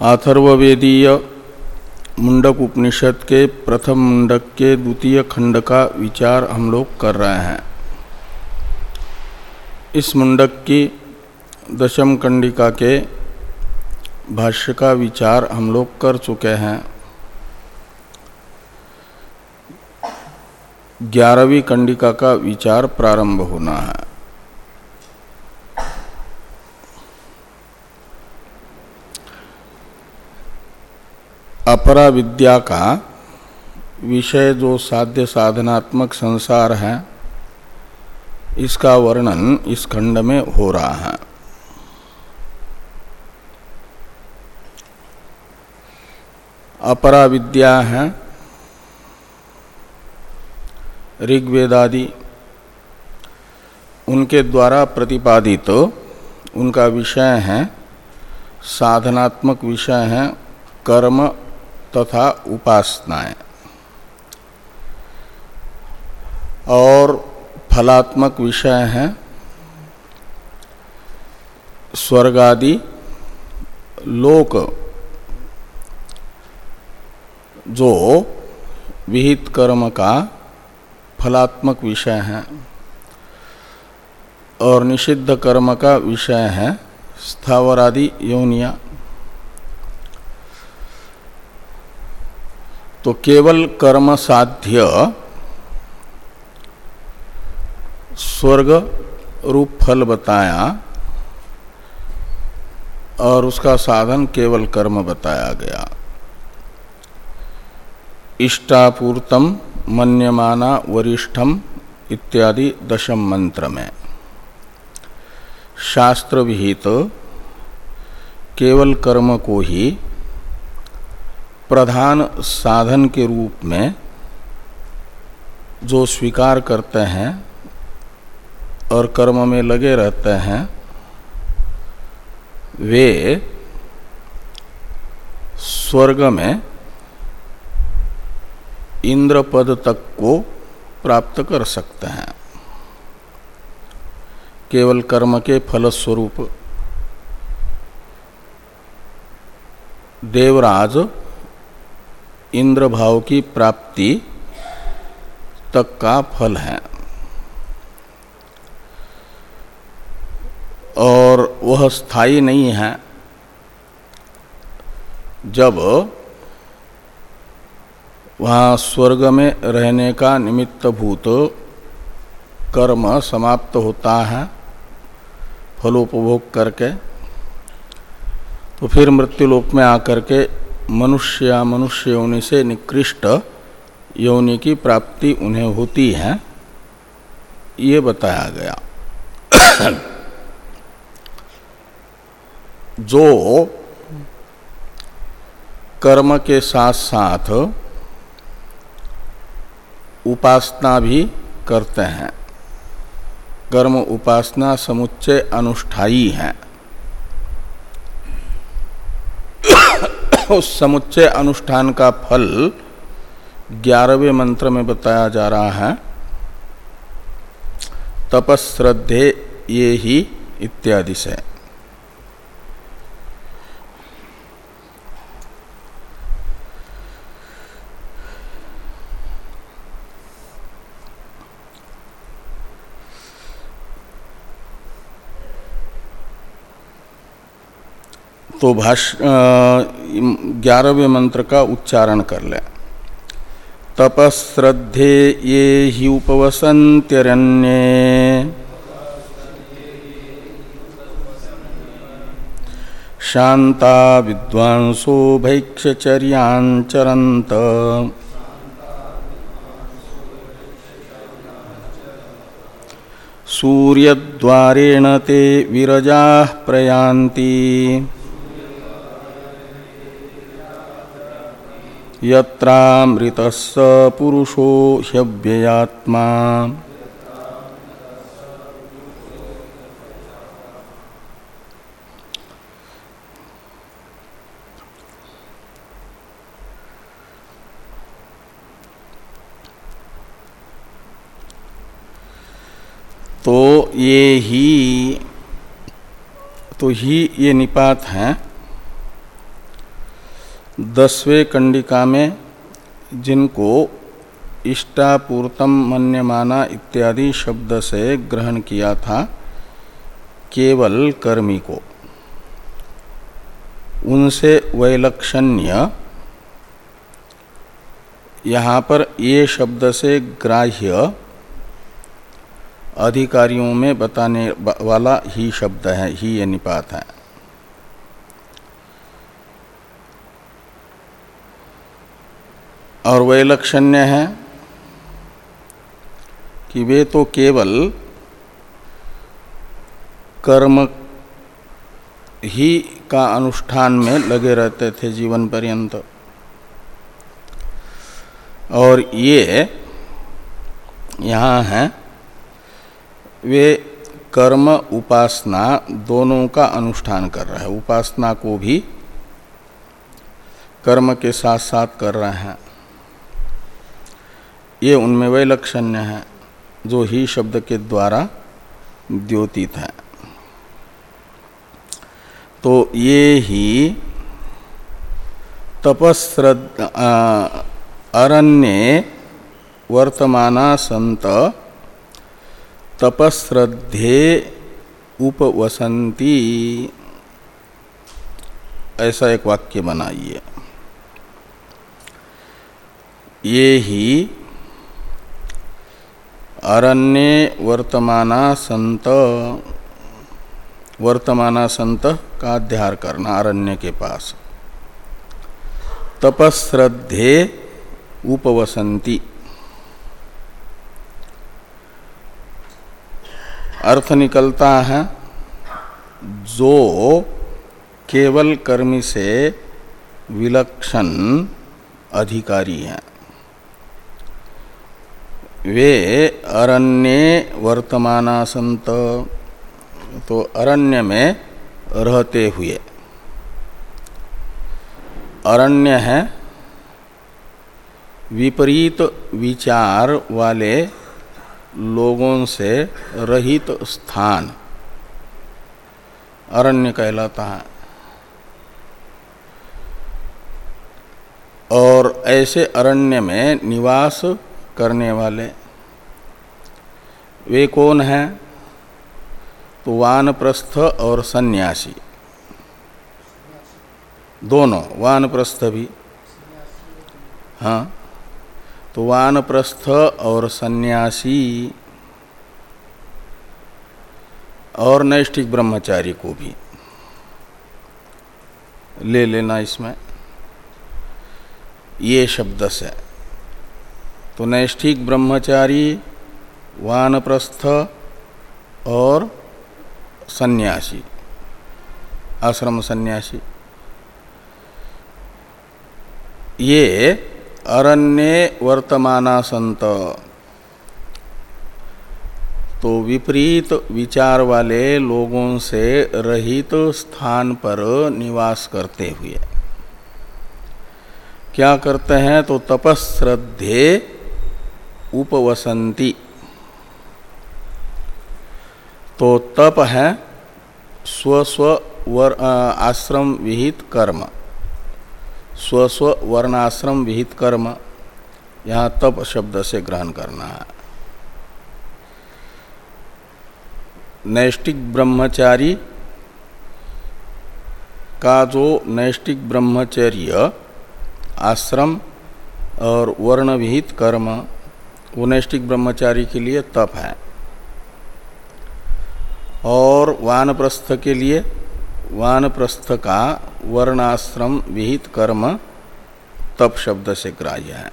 अथर्वेदीय मुंडक उपनिषद के प्रथम मुंडक के द्वितीय खंड का विचार हम लोग कर रहे हैं। इस मुंडक की दशम कंडिका के भाष्य का विचार हम लोग कर चुके हैं। ग्यारहवीं कंडिका का विचार प्रारंभ होना है। अपरा विद्या का विषय जो साध्य साधनात्मक संसार है, इसका वर्णन इस खंड में हो रहा है। अपरा विद्या है, ऋग्वेदादि, उनके द्वारा प्रतिपादित तो उनका विषय है, साधनात्मक विषय है, कर्म तथा उपासनाएँ। और फलात्मक विषय है स्वर्गादि लोक जो विहित कर्म का फलात्मक विषय है और निषिद्ध कर्म का विषय है स्थावरादि योनिया। तो केवल कर्म साध्य स्वर्ग रूप फल बताया और उसका साधन केवल कर्म बताया गया। इष्टापूर्तम, मन्यमाना, वरिष्ठम इत्यादि दशम मंत्र में। शास्त्र विहित केवल कर्म को ही प्रधान साधन के रूप में जो स्वीकार करते हैं और कर्म में लगे रहते हैं, वे स्वर्ग में इंद्र पद तक को प्राप्त कर सकते हैं। केवल कर्म के फलस्वरूप देवराज इंद्र भाव की प्राप्ति तक का फल है। और वह स्थायी नहीं है। जब वहाँ स्वर्ग में रहने का निमित्त भूत कर्म समाप्त होता है, फलोपभोग करके तो फिर मृत्युलोक में आकर के मनुष्य मनुष्य योनि से निकृष्ट योनि की प्राप्ति उन्हें होती है। ये बताया गया। जो कर्म के साथ साथ उपासना भी करते हैं। कर्म उपासना समुच्चय अनुष्ठाई है। उस समुच्चय अनुष्ठान का फल ग्यारहवें मंत्र में बताया जा रहा है। तपस्रद्धे ये ही इत्यादि से। तो भाष्य ग्यारहवें मंत्र का उच्चारण कर ले। तपश्रद्धे ये ही उपवसंत्यरण्ये शांता विद्वांसो भैक्षचर्यांचरंत सूर्यद्वारेण ते विरजा प्रयान्ति। यत्रामृतस्स पुरुषो ह्यव्ययात्मा। तो ये ही तो ही ये निपात हैं। दसवें कंडिका में जिनको इष्टापूर्तम मन्यमाना इत्यादि शब्द से ग्रहण किया था, केवल कर्मी को। उनसे वैलक्षण्य यहाँ पर ये शब्द से ग्राह्य अधिकारियों में बताने वाला ही शब्द है, ही ये निपात है। और वैलक्षण्य है कि वे तो केवल कर्म ही का अनुष्ठान में लगे रहते थे जीवन पर्यंत। और ये यहाँ हैं, वे कर्म उपासना दोनों का अनुष्ठान कर रहे हैं। उपासना को भी कर्म के साथ साथ कर रहे हैं। ये उनमें वह लक्षण्य है जो ही शब्द के द्वारा द्योतित है। तो ये ही तपस्रद अरण्य वर्तमाना संत तपस्रद्धे उपवसंती ऐसा एक वाक्य बनाइए। ये ही अरण्य वर्तमाना संत वर्तमाना संत का अध्यार करना अरण्य के पास। तपस्रद्धे उपवसंती। अर्थ निकलता है, जो केवल कर्मी से विलक्षण अधिकारी हैं। वे अरण्य वर्तमाना संत तो अरण्य में रहते हुए। अरण्य है विपरीत विचार वाले लोगों से रहित स्थान। अरण्य कहलाता है। और ऐसे अरण्य में निवास करने वाले। वे कौन हैं? तो वानप्रस्थ और सन्यासी। दोनों, वानप्रस्थ भी। हाँ तो वानप्रस्थ और सन्यासी। और नैष्ठिक ब्रह्मचारी को भी। ले लेना इसमें। ये शब्द से। तो नैष्ठिक ब्रह्मचारी, वानप्रस्थ और सन्यासी, आश्रम सन्यासी। ये अरण्य वर्तमाना संत तो विपरीत विचार वाले लोगों से रहित स्थान पर निवास करते हुए। क्या करते हैं? तो तपस्रद्धे उपवसंती। तो तप है स्वस्व वर आश्रम विहित कर्म। स्वस्व वर्णाश्रम विहित कर्म, यहाँ तप शब्द से ग्रहण करना है। नैष्टिक ब्रह्मचारी का जो नैष्टिक ब्रह्मचर्य, आश्रम और वर्ण विहित कर्म वो नैष्टिक ब्रह्मचारी के लिए तप है। और वानप्रस्थ के लिए वानप्रस्थ का वर्णाश्रम विहित कर्म तप शब्द से ग्राह्य है।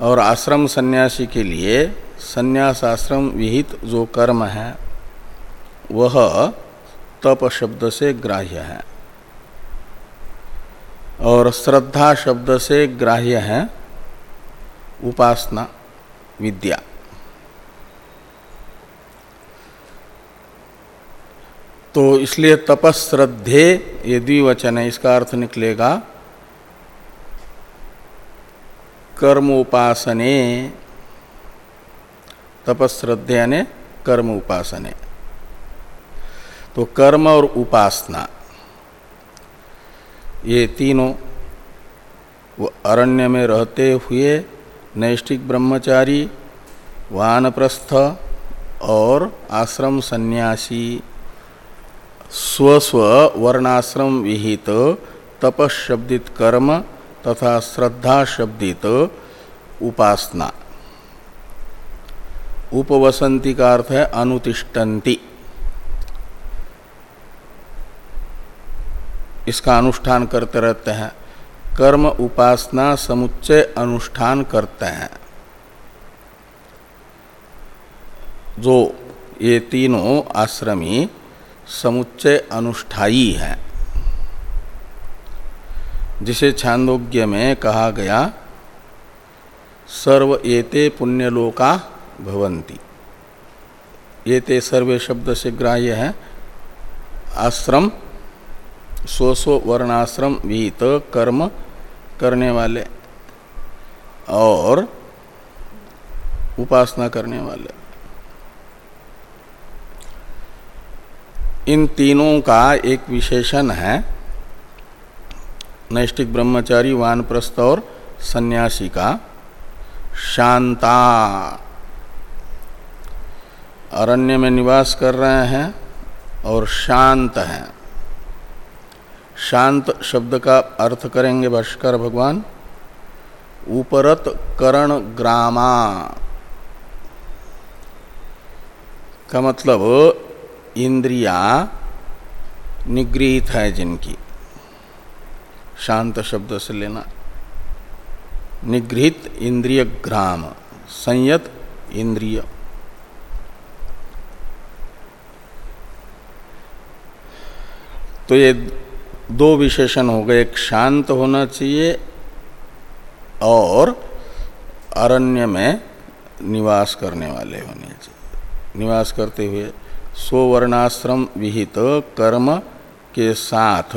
और आश्रम सन्यासी के लिए संन्यास आश्रम विहित जो कर्म है, वह तप शब्द से ग्राह्य है। और श्रद्धा शब्द से ग्राह्य है उपासना, विद्या। तो इसलिए तपस्रद्धे ये द्विवचन है, इसका अर्थ निकलेगा कर्म उपासने तपस्रद्धे यानी कर्म उपासने तो कर्म और उपासना, ये तीनों वो अरण्य में रहते हुए नैष्टिक ब्रह्मचारी, वानप्रस्थ और आश्रम सन्यासी। स्वस्व वर्णाश्रम विहित, तपशब्दित कर्म तथा श्रद्धा शब्दित उपासना। उपवसंती का अर्थ है अनुतिष्ठन्ति। इसका अनुष्ठान करते रहते हैं। कर्म उपासना समुच्चय अनुष्ठान करते हैं। जो ये तीनों आश्रमी समुच्चय अनुष्ठाई है। जिसे छांदोग्य में कहा गया, सर्व एते पुण्यलोका भवंती एते सर्वे शब्द से ग्राह्य है। आश्रम, स्व स्व वर्णाश्रम विहित कर्म करने वाले और उपासना करने वाले। इन तीनों का एक विशेषण है नैष्टिक ब्रह्मचारी, वानप्रस्थ और सन्यासी का। शांता। अरण्य में निवास कर रहे हैं और शांत हैं। शांत शब्द का अर्थ करेंगे भाष्कर भगवान। उपरत करण ग्रामा। का मतलब इंद्रिया निगृहित है जिनकी। शांत शब्द से लेना। निगृहित इंद्रिय ग्राम, संयत इंद्रिय। तो ये दो विशेषण हो गए, एक शांत होना चाहिए और अरण्य में निवास करने वाले होने चाहिए। निवास करते हुए स्ववर्णाश्रम विहित कर्म के साथ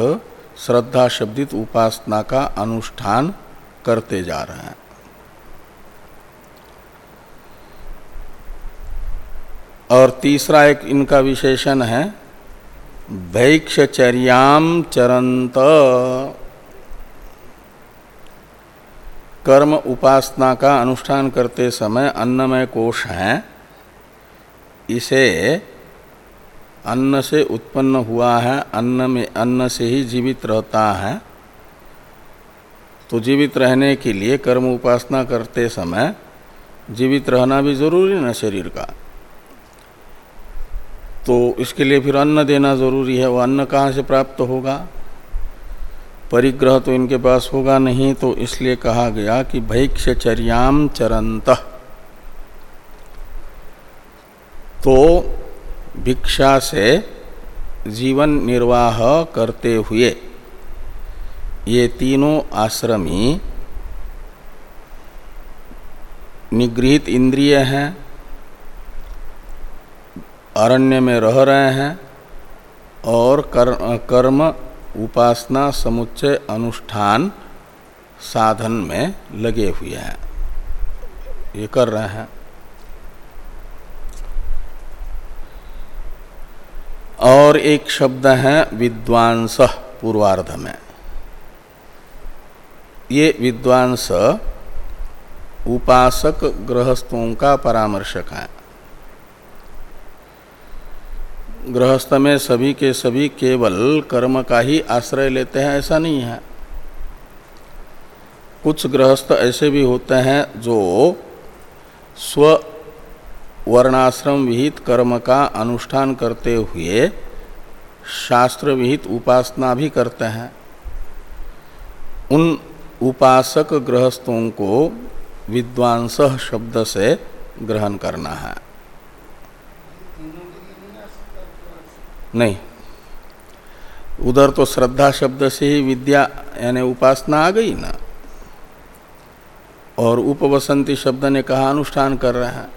श्रद्धा शब्दित उपासना का अनुष्ठान करते जा रहे हैं। और तीसरा एक इनका विशेषण है भैक्षचर्याम चरंत कर्म उपासना का अनुष्ठान करते समय अन्नमय कोष है। इसे अन्न से उत्पन्न हुआ है, अन्न में, अन्न से ही जीवित रहता है। तो जीवित रहने के लिए कर्म उपासना करते समय जीवित रहना भी ज़रूरी ना शरीर का। तो इसके लिए फिर अन्न देना ज़रूरी है। वो अन्न कहाँ से प्राप्त होगा? परिग्रह तो इनके पास होगा नहीं तो इसलिए कहा गया कि भैक्षचर्याम चरंत तो भिक्षा से जीवन निर्वाह करते हुए ये तीनों आश्रमी निगृहित इंद्रिय हैं। अरण्य में रह रहे हैं और कर, कर्म उपासना समुच्चय अनुष्ठान साधन में लगे हुए हैं। ये कर रहे हैं। और एक शब्द है विद्वांस पूर्वार्ध में। ये विद्वांस उपासक गृहस्थों का परामर्शक है। गृहस्थ में सभी के सभी केवल कर्म का ही आश्रय लेते हैं, ऐसा नहीं है। कुछ गृहस्थ ऐसे भी होते हैं जो स्व वर्णाश्रम विहित कर्म का अनुष्ठान करते हुए शास्त्र विहित उपासना भी करते हैं। उन उपासक गृहस्थों को विद्वांस शब्द से ग्रहण करना है। नहीं। उधर तो श्रद्धा शब्द से ही विद्या यानी उपासना आ गई ना। और उपवसंती शब्द ने कहा, अनुष्ठान कर रहे हैं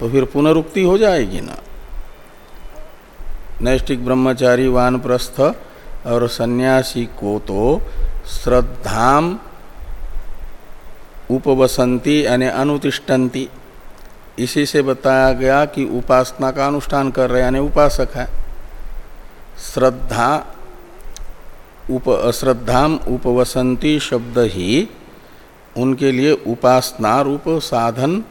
तो फिर पुनरुक्ति हो जाएगी ना। नैष्टिक ब्रह्मचारी वानप्रस्थ और सन्यासी को तो श्रद्धाम उपवसंती यानी अनुतिष्ठन्ति इसी से बताया गया कि उपासना का अनुष्ठान कर रहे हैं यानी उपासक है। श्रद्धा उप, श्रद्धाम उपवसंती शब्द ही उनके लिए उपासना रूप साधन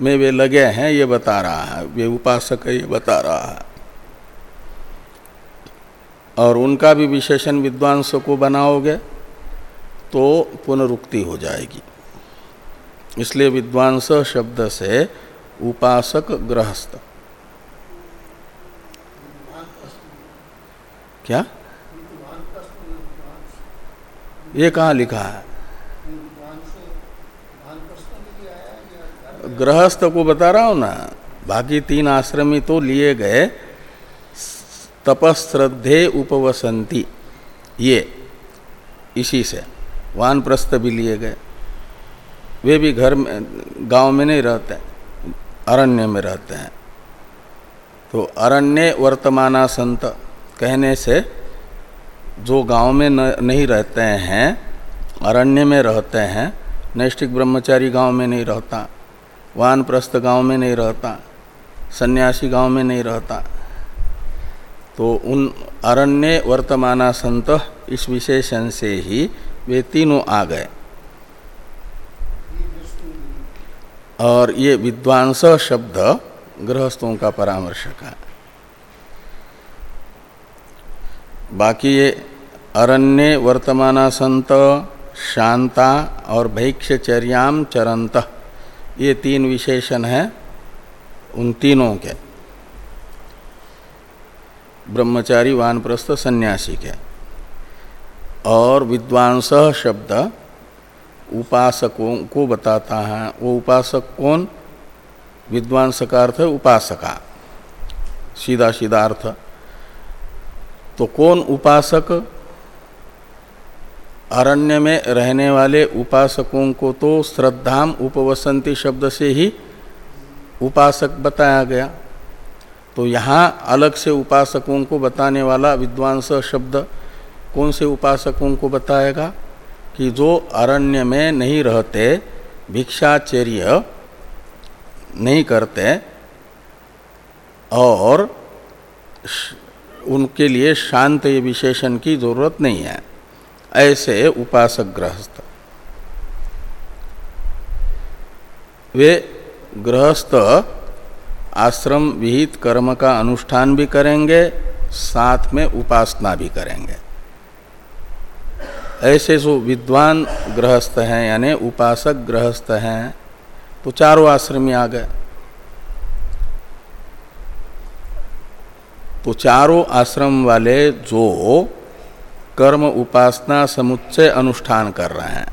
में वे लगे हैं, ये बता रहा है। वे उपासक ये बता रहा है। और उनका भी विशेषण विद्वांस को बनाओगे तो पुनरुक्ति हो जाएगी। इसलिए विद्वांस शब्द से उपासक गृहस्थ। क्या? ये कहाँ लिखा है? गृहस्थ को बता रहा हूँ ना, बाकी तीन आश्रमी तो लिए गए तपश्रद्धे उपवसंती, ये, इसी से वान प्रस्थ भी लिए गए, वे भी घर में, गाँव में नहीं रहते, अरण्य में रहते हैं तो अरण्य वर्तमाना संत कहने से जो गाँव में न, नहीं रहते हैं अरण्य में रहते हैं नैष्ठिक ब्रह्मचारी गाँव में नहीं रहता वानप्रस्थ गाँव में नहीं रहता सन्यासी गाँव में नहीं रहता तो उन अरण्य वर्तमाना संत इस विशेषण से ही वे तीनों आ गए। और ये विद्वांस शब्द गृहस्थों का परामर्शक है। बाकी ये अरण्य वर्तमाना संत शांता और भैक्षचर्याम चरंत। ये तीन विशेषण हैं उन तीनों के। ब्रह्मचारी, वानप्रस्थ, सन्यासी के। और विद्वांस शब्द उपासकों को बताता है। वो उपासक कौन? विद्वांस का अर्थ उपासका। सीधा सीधा अर्थ। तो कौन उपासक? अरण्य में रहने वाले उपासकों को तो श्रद्धाम उपवसंती शब्द से ही उपासक बताया गया। तो यहाँ अलग से उपासकों को बताने वाला विद्वांस शब्द कौन से उपासकों को बताएगा? कि जो अरण्य में नहीं रहते, भिक्षाचर्य नहीं करते, और उनके लिए शांत विशेषण की ज़रूरत नहीं है। ऐसे उपासक गृहस्थ वे गृहस्थ आश्रम विहित कर्म का अनुष्ठान भी करेंगे, साथ में उपासना भी करेंगे। ऐसे जो विद्वान गृहस्थ हैं, यानी उपासक गृहस्थ हैं तो चारों आश्रम आश्रमी आ गए। तो चारों आश्रम वाले जो कर्म उपासना समुच्चय अनुष्ठान कर रहे हैं,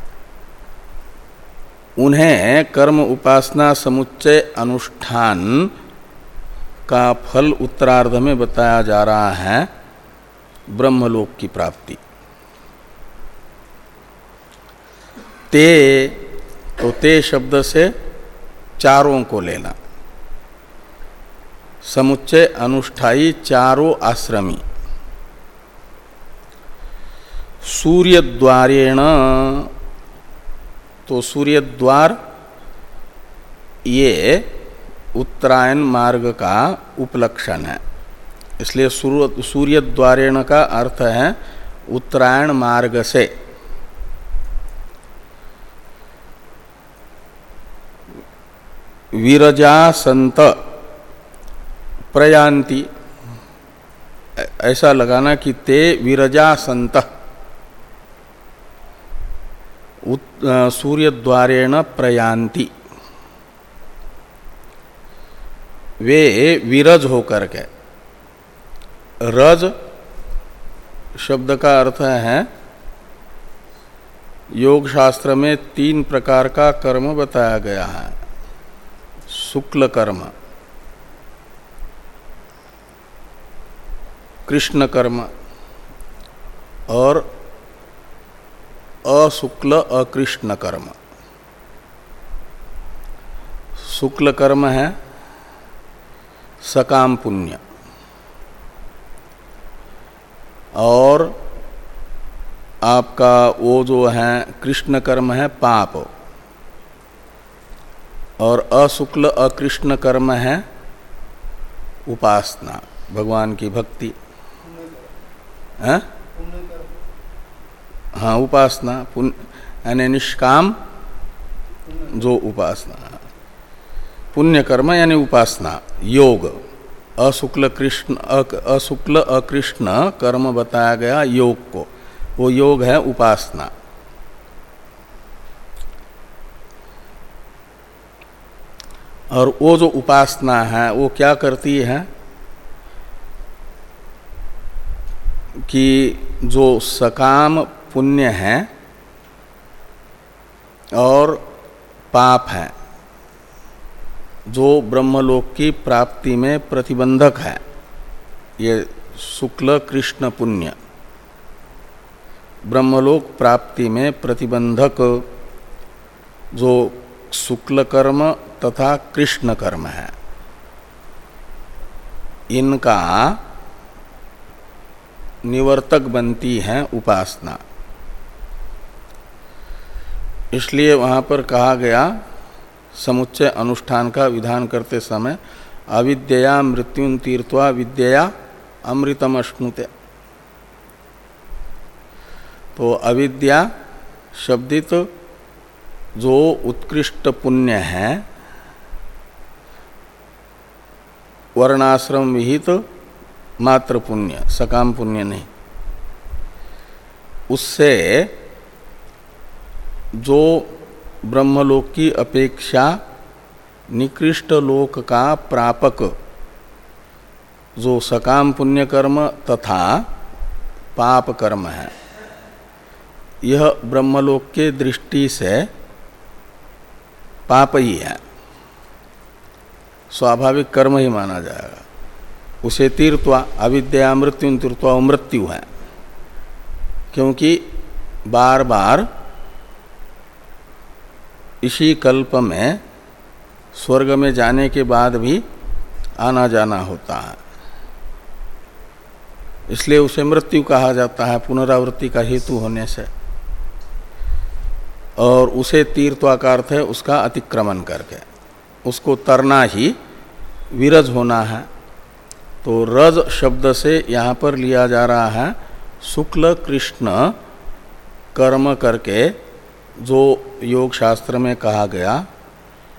उन्हें कर्म उपासना समुच्चय अनुष्ठान का फल उत्तरार्ध में बताया जा रहा है, ब्रह्मलोक की प्राप्ति। ते तो ते शब्द से चारों को लेना। समुच्चय अनुष्ठाई चारों आश्रमी। सूर्य द्वारेण तो सूर्य द्वार ये उत्तरायण मार्ग का उपलक्षण है। इसलिए सूर्य द्वारेण का अर्थ है उत्तरायण मार्ग से। विरजा संत प्रयांति ऐसा लगाना कि ते विरजा संत। सूर्य द्वारेण प्रयांति वे विरज होकर के। रज शब्द का अर्थ है योग शास्त्र में तीन प्रकार का कर्म बताया गया है। शुक्ल कर्म। कृष्ण कर्म और अशुक्ल अकृष्ण कर्म। शुक्ल कर्म है सकाम पुण्य और आपका वो जो है कृष्ण कर्म है पाप और अशुक्ल अकृष्ण कर्म है उपासना, भगवान की भक्ति। है? हाँ उपासना पुण्य यानी निष्काम, जो उपासना। पुण्य कर्म यानी उपासना, योग। अशुक्ल कृष्ण अशुक्ल अकृष्ण कर्म बताया गया योग को। वो योग है उपासना। और वो जो उपासना है, वो क्या करती है? कि जो सकाम पुण्य है और पाप है, जो ब्रह्मलोक की प्राप्ति में प्रतिबंधक है, ये शुक्ल कृष्ण पुण्य, ब्रह्मलोक प्राप्ति में प्रतिबंधक जो शुक्ल कर्म तथा कृष्ण कर्म है। इनका निवर्तक बनती है उपासना। इसलिए वहाँ पर कहा गया, समुच्चय अनुष्ठान का विधान करते समय, अविद्या मृत्यु तीर्थवा विद्या अमृतम अश्नुते तो अविद्या शब्दित जो उत्कृष्ट पुण्य है, वर्णाश्रम विहित मात्र पुण्य सकाम पुण्य नहीं। उससे जो ब्रह्मलोक की अपेक्षा निकृष्ट लोक का प्रापक, जो सकाम पुण्य कर्म तथा पाप कर्म है, यह ब्रह्मलोक के दृष्टि से पाप ही है। स्वाभाविक कर्म ही माना जाएगा। उसे तीर्थवा अविद्या, मृत्यु तीर्थवा मृत्यु है। क्योंकि बार बार इसी कल्प में, स्वर्ग में जाने के बाद भी आना जाना होता है। इसलिए उसे मृत्यु कहा जाता है, पुनरावृत्ति का हेतु होने से। और उसे तीर्थवाकार है, उसका अतिक्रमण करके। उसको तरना ही विरज होना है। तो रज शब्द से यहाँ पर लिया जा रहा है, शुक्ल कृष्ण कर्म करके जो योग शास्त्र में कहा गया,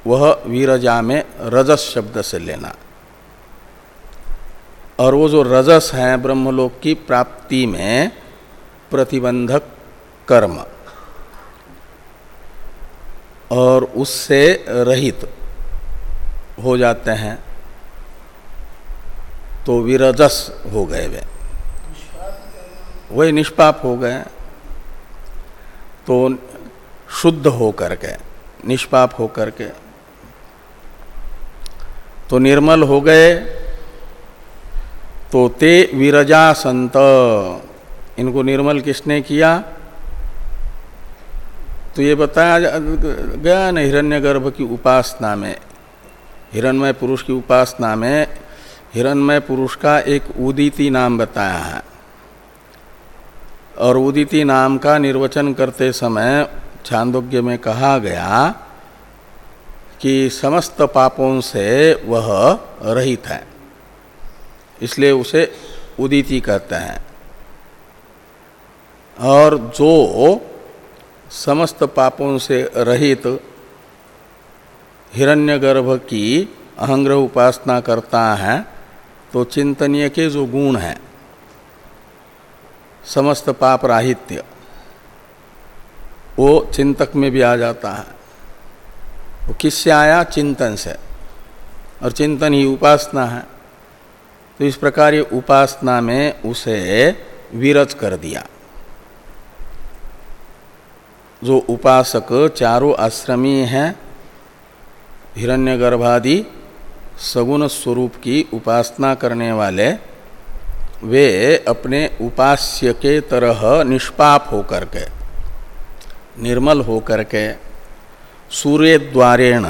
वह वीरजा में रजस शब्द से लेना। और वो जो रजस है ब्रह्मलोक की प्राप्ति में प्रतिबंधक कर्म, और उससे रहित हो जाते हैं। तो विरजस हो गए वे। वही निष्पाप हो गए। तो शुद्ध हो करके निष्पाप हो करके तो निर्मल हो गए। तो ते विरजा संत इनको निर्मल किसने किया? तो ये बताया, गया न हिरण्यगर्भ की उपासना में हिरणमय पुरुष की उपासना में हिरणमय पुरुष का एक उदिति नाम बताया है। और उदिति नाम का निर्वचन करते समय छांदोग्य में कहा गया कि समस्त पापों से वह रहित है। इसलिए उसे उदिति कहते हैं। और जो समस्त पापों से रहित हिरण्यगर्भ की अहंग्रह उपासना करता है तो चिंतनीय के जो गुण हैं, समस्त पाप राहित्य, वो चिंतक में भी आ जाता है। वो किससे आया? चिंतन से। और चिंतन ही उपासना है। तो इस प्रकार ये उपासना में उसे विरज कर दिया। जो उपासक चारों आश्रमी हैं, हिरण्यगर्भादि सगुण स्वरूप की उपासना करने वाले, वे अपने उपास्य के तरह निष्पाप होकर के, निर्मल होकर के सूर्य द्वारेण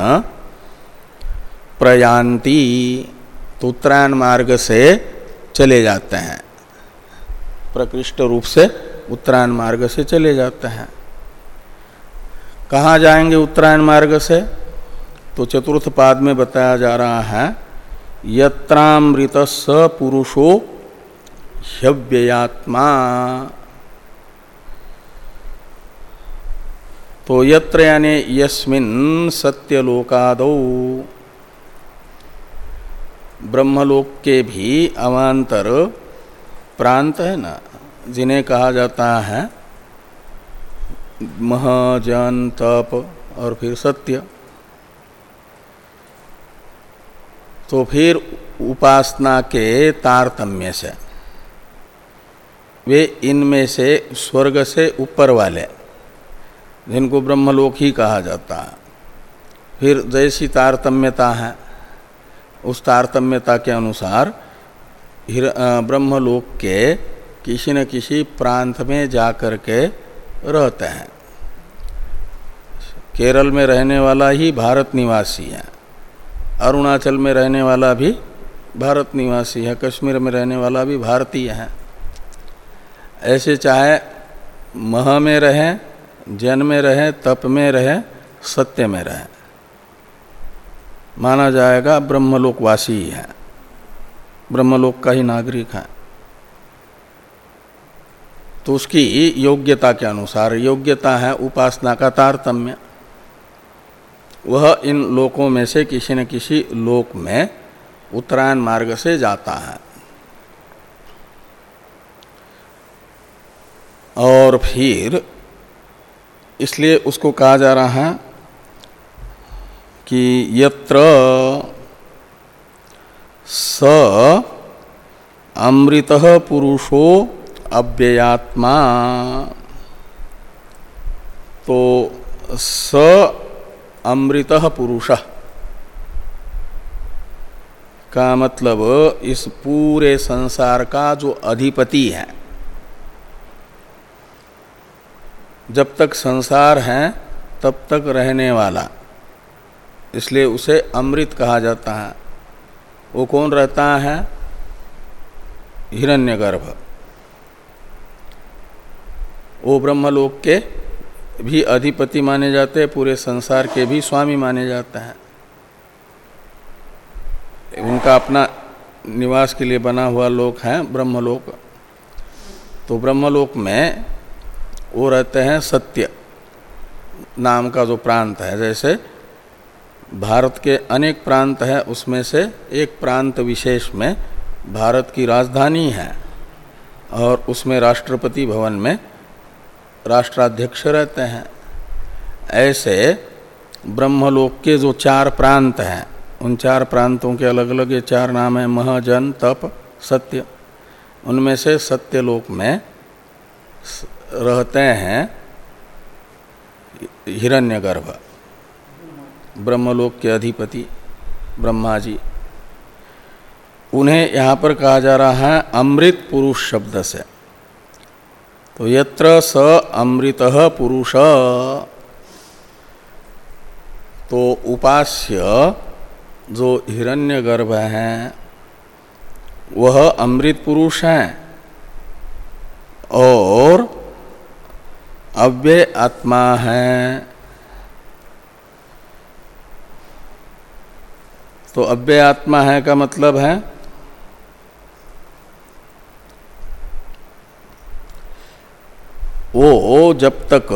प्रयांति उत्तरायण मार्ग से चले जाते हैं। प्रकृष्ट रूप से उत्तरायण मार्ग से चले जाते हैं। कहाँ जाएँगे उत्तरायण मार्ग से? तो चतुर्थ पाद में बताया जा रहा है यत्रामृत स पुरुषो ह्यव्ययात्मा। तो यत्र यानी यस्मिन सत्यलोकादौ। ब्रह्मलोक के भी अवान्तर प्रांत है ना, जिन्हें कहा जाता है महजन तप और फिर सत्य। तो फिर उपासना के तारतम्य से, वे इनमें से स्वर्ग से ऊपर वाले, जिनको ब्रह्मलोक ही कहा जाता है। फिर जैसी तारतम्यता है, उस तारतम्यता के अनुसार ब्रह्मलोक के किसी न किसी प्रांत में जाकर के रहते हैं। केरल में रहने वाला ही भारत निवासी है। अरुणाचल में रहने वाला भी भारत निवासी है, कश्मीर में रहने वाला भी भारतीय है। ऐसे चाहे मह में रहे, जन में रहे, तप में रहे, सत्य में रहे। माना जाएगा ब्रह्मलोकवासी ही है। ब्रह्मलोक का ही नागरिक है। तो उसकी योग्यता के अनुसार, योग्यता है उपासना का तारतम्य। वह इन लोकों में से किसी न किसी लोक में उत्तरायण मार्ग से जाता है। और फिर इसलिए उसको कहा जा रहा है कि यत्र स अमृत पुरुषो अव्ययात्मा। तो स अमृत पुरुष। का मतलब इस पूरे संसार का जो अधिपति है, जब तक संसार है, तब तक रहने वाला, इसलिए उसे अमृत कहा जाता है। वो कौन रहता है? हिरण्यगर्भ। वो ब्रह्मलोक के भी अधिपति माने जाते हैं, पूरे संसार के भी स्वामी माने जाते हैं। उनका अपना निवास के लिए बना हुआ लोक है, ब्रह्मलोक। तो ब्रह्मलोक में वो रहते हैं सत्य नाम का जो प्रांत है, जैसे भारत के अनेक प्रांत हैं, उसमें से एक प्रांत विशेष में भारत की राजधानी है, और उसमें राष्ट्रपति भवन में राष्ट्राध्यक्ष रहते हैं। ऐसे ब्रह्मलोक के जो चार प्रांत हैं, उन चार प्रांतों के अलग अलग ये चार नाम हैं महजन तप, सत्य। उनमें से सत्यलोक में रहते हैं हिरण्यगर्भ, ब्रह्मलोक के अधिपति ब्रह्मा जी उन्हें यहाँ पर कहा जा रहा है अमृत पुरुष शब्द से। तो यत्र स अमृत पुरुष। तो उपास्य जो हिरण्यगर्भ हैं, वह अमृत पुरुष हैं और अव्यय आत्मा है। तो अव्यय आत्मा है का मतलब है वो जब तक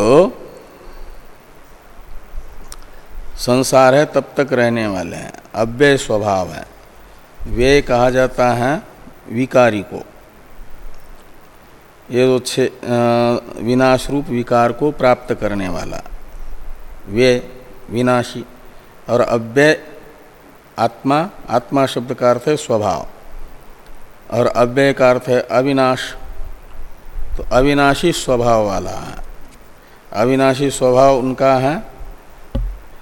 संसार है, तब तक रहने वाले हैं। अव्यय स्वभाव है। वे कहा जाता है विकारी को। ये जो छे विनाश रूप विकार को प्राप्त करने वाला। वे विनाशी और अव्यय आत्मा आत्मा शब्द का अर्थ है स्वभाव। और अव्यय का अर्थ है अविनाश। तो अविनाशी स्वभाव वाला है। अविनाशी स्वभाव उनका है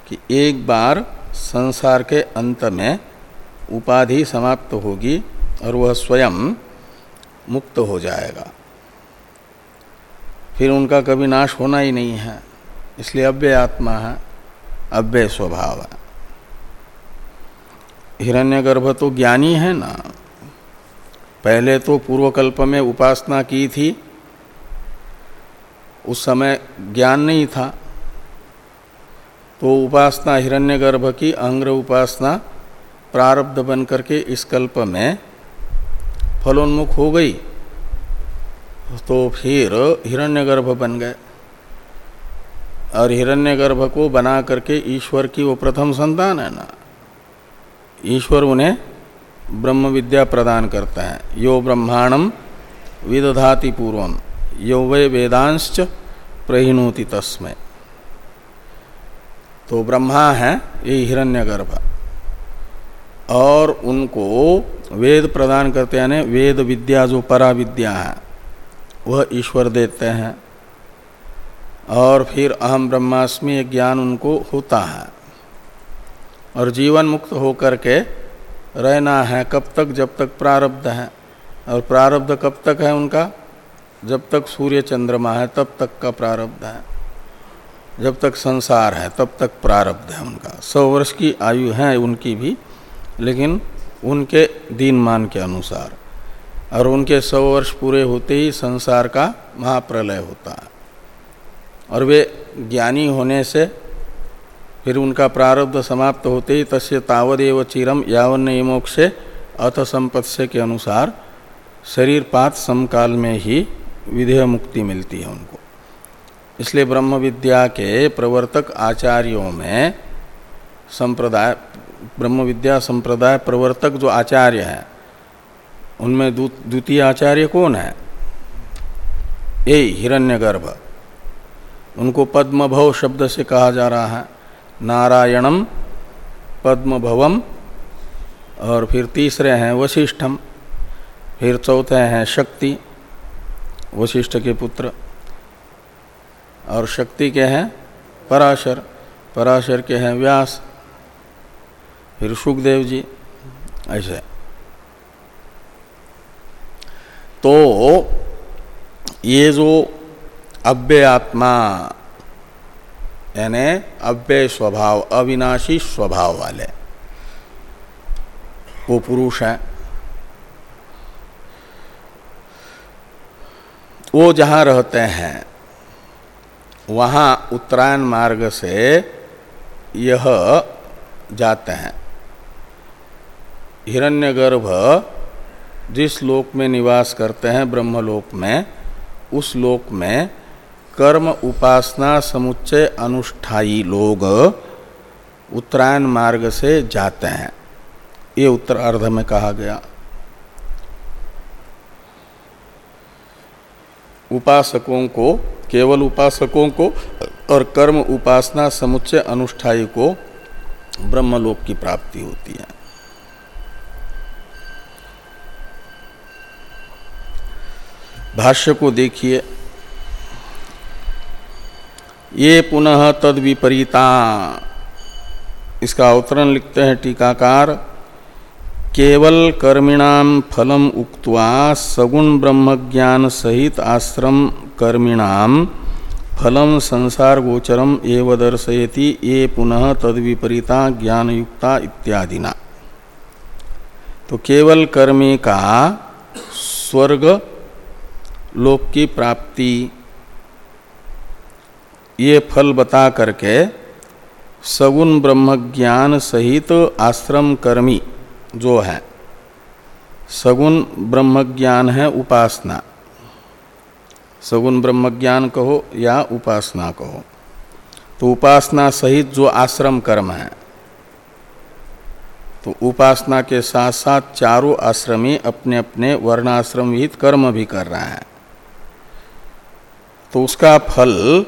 कि एक बार संसार के अंत में उपाधि समाप्त होगी और वह स्वयं मुक्त हो जाएगा। फिर उनका कभी नाश होना ही नहीं है, इसलिए अव्यय आत्मा है, अव्यय स्वभाव है। हिरण्यगर्भ तो ज्ञानी है ना, पहले तो पूर्वकल्प में उपासना की थी उस समय ज्ञान नहीं था। तो उपासना हिरण्यगर्भ की अंग्र उपासना प्रारब्ध बन करके इस कल्प में फलोन्मुख हो गई। तो फिर हिरण्यगर्भ बन गए। और हिरण्यगर्भ को बना करके ईश्वर की वो प्रथम संतान है ना। ईश्वर उन्हें ब्रह्म विद्या प्रदान करता है। यो ब्रह्मांडम विदधाति पूर्वम। यो वे वेदांश प्रहिणोति तस्मय तो ब्रह्मा है, ये हिरण्यगर्भ। और उनको वेद प्रदान करते यानी वेद विद्या, जो परा विद्या है, वह ईश्वर देते हैं। और फिर अहम ब्रह्मास्मि ज्ञान उनको होता है। और जीवन मुक्त होकर के रहना है, कब तक, जब तक प्रारब्ध है। और प्रारब्ध कब तक है उनका? जब तक सूर्य चंद्रमा है, तब तक का प्रारब्ध है। जब तक संसार है, तब तक प्रारब्ध है उनका। सौ वर्ष की आयु है उनकी भी, लेकिन उनके दिन मान के अनुसार। और उनके सौ वर्ष पूरे होते ही संसार का महाप्रलय होता है। और वे ज्ञानी होने से फिर उनका प्रारब्ध समाप्त होते ही तस्य तावदेव चिरम यावन मोक्षे अथ संपत्स्य के अनुसार शरीर पात समकाल में ही विधेय मुक्ति मिलती है उनको। इसलिए ब्रह्म विद्या के प्रवर्तक आचार्यों में संप्रदाय, ब्रह्म विद्या संप्रदाय प्रवर्तक जो आचार्य हैं, उनमें द्वितीय आचार्य कौन है? ये हिरण्यगर्भ। उनको पद्मभव शब्द से कहा जा रहा है, नारायणम, पद्मभवम, और फिर तीसरे हैं वशिष्ठम, फिर चौथे हैं शक्ति वशिष्ठ के पुत्र। और शक्ति के हैं पराशर। पराशर के हैं व्यास। फिर सुखदेव जी, ऐसे। तो ये जो अव्यय आत्मा यानी अव्यय स्वभाव, अविनाशी स्वभाव वाले, वो पुरुष है। वो जहाँ रहते हैं, वहाँ उत्तरायण मार्ग से यह जाते हैं। हिरण्यगर्भ जिस लोक में निवास करते हैं, ब्रह्मलोक में, उस लोक में कर्म उपासना समुच्चय अनुष्ठाई लोग उत्तरायण मार्ग से जाते हैं। ये उत्तर अर्ध में कहा गया। उपासकों को, केवल उपासकों को और कर्म उपासना समुच्चय अनुष्ठाई को ब्रह्मलोक की प्राप्ति होती है। भाष्य को देखिए। ये पुनः तद विपरीता इसका अवतरण लिखते हैं टीकाकार केवल कर्मिणाम फलम उक्त्वा सगुण ब्रह्म ज्ञान सहित आश्रम कर्मिणाम फलम संसार गोचरम एव दर्शयति, ये पुनः तद विपरीता ज्ञान युक्ता इत्यादिना। तो केवल कर्मी का स्वर्ग, लोक की प्राप्ति, ये फल बता करके सगुण ब्रह्म ज्ञान सहित आश्रम कर्मी जो है। सगुण ब्रह्म ज्ञान है उपासना। सगुण ब्रह्म ज्ञान कहो या उपासना कहो। तो उपासना सहित जो आश्रम कर्म है तो उपासना के साथ साथ चारों आश्रमी अपने अपने वर्णाश्रम विहित कर्म भी कर रहे हैं। तो उसका फल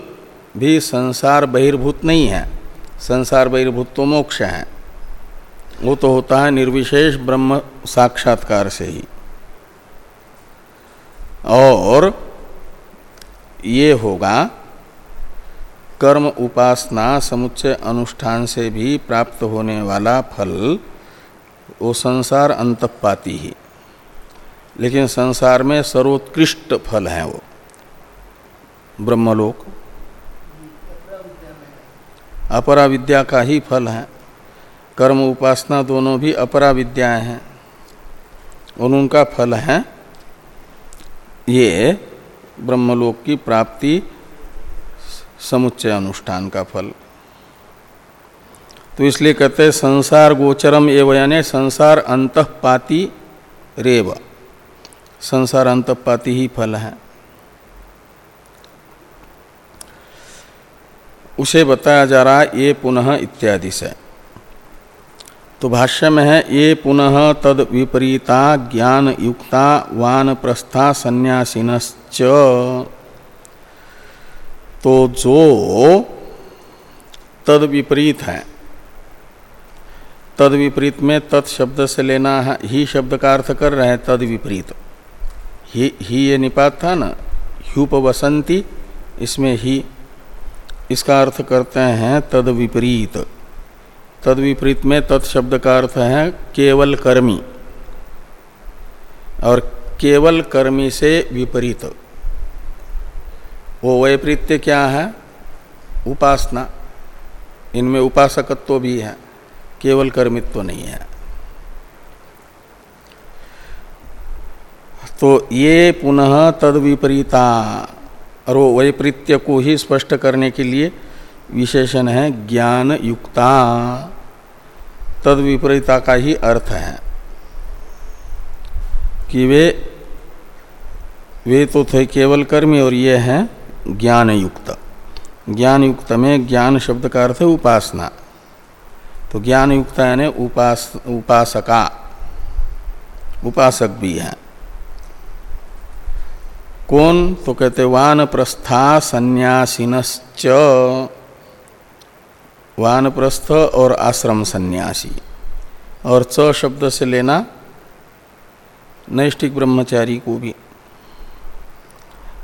भी संसार बहिर्भूत नहीं है। संसार बहिर्भूत तो मोक्ष है। वो तो होता है निर्विशेष ब्रह्म साक्षात्कार से ही। और ये होगा, कर्म उपासना समुच्चय अनुष्ठान से भी प्राप्त होने वाला फल, वो संसार अंतपाती ही। लेकिन संसार में सर्वोत्कृष्ट फल है वो। ब्रह्मलोक। अपरा विद्या का ही फल है। कर्म उपासना दोनों भी अपरा विद्याएँ हैं। और उनका फल है ये ब्रह्मलोक की प्राप्ति, समुच्चय अनुष्ठान का फल। तो इसलिए कहते हैं, संसार गोचरम एवं यानी, संसार अंतपाती रेव। संसार अंतपाती ही फल है। उसे बताया जा रहा ये पुनः इत्यादि से। तो भाष्य में है, ये पुनः तद विपरीता ज्ञान युक्ता वान प्रस्था संन्यासीनश्च। तो जो तद विपरीत है, तद विपरीत में तत् शब्द से लेना है, ही शब्द का अर्थ कर रहे हैं तद विपरीत। ही ही ये निपात था ना, ह्यूप वसंती, इसमें ही, इसका अर्थ करते हैं तद विपरीत। तद विपरीत में तत्शब्द का अर्थ है केवल कर्मी। और केवल कर्मी से विपरीत। वो वैपरीत्य क्या है? उपासना। इनमें उपासकत्व भी है, केवल कर्मित्व तो नहीं है। तो ये पुनः तद विपरीता और वो वैपरीत्य को ही स्पष्ट करने के लिए विशेषण है ज्ञान युक्ता तद विपरीता का ही अर्थ है कि वे वे तो थे केवल कर्मी और ये हैं ज्ञान युक्त ज्ञान युक्त में ज्ञान शब्द का अर्थ है उपासना। तो ज्ञान युक्त यानी उपास, उपासका। उपासक भी है। कौन? तो कहते वान प्रस्था संन्यासीनश्च। वानप्रस्थ और आश्रम सन्यासी। और च शब्द से लेना नैष्टिक ब्रह्मचारी को भी।